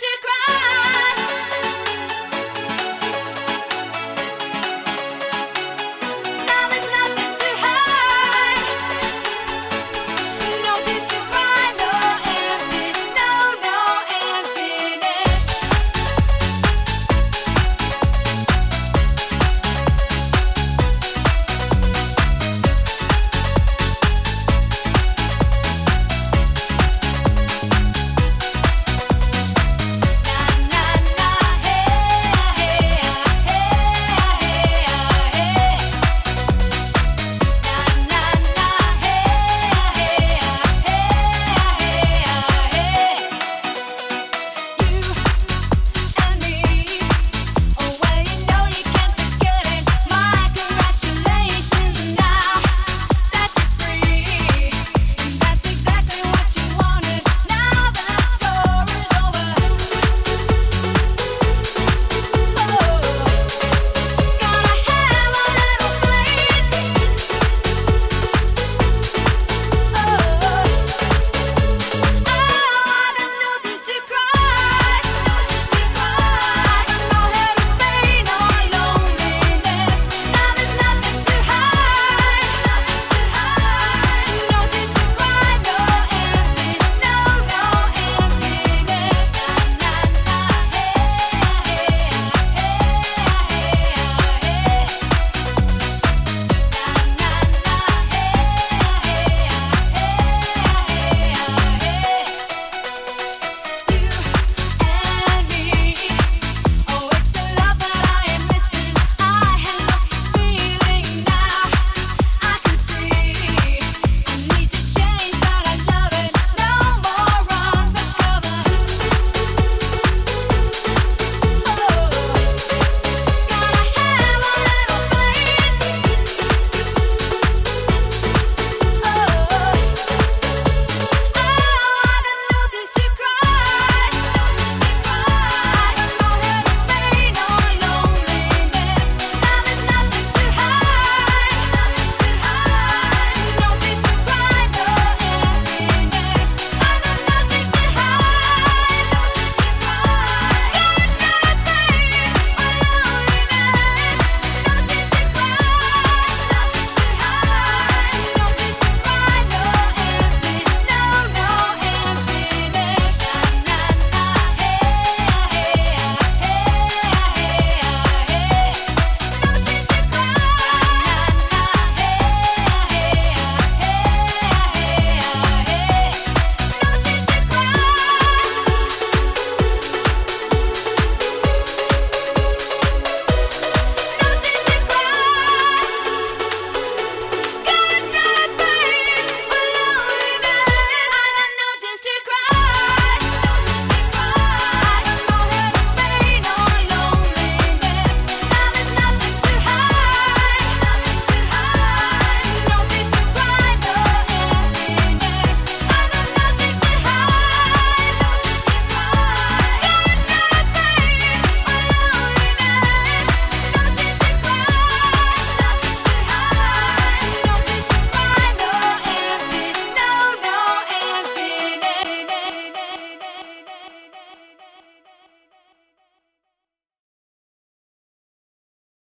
Mr.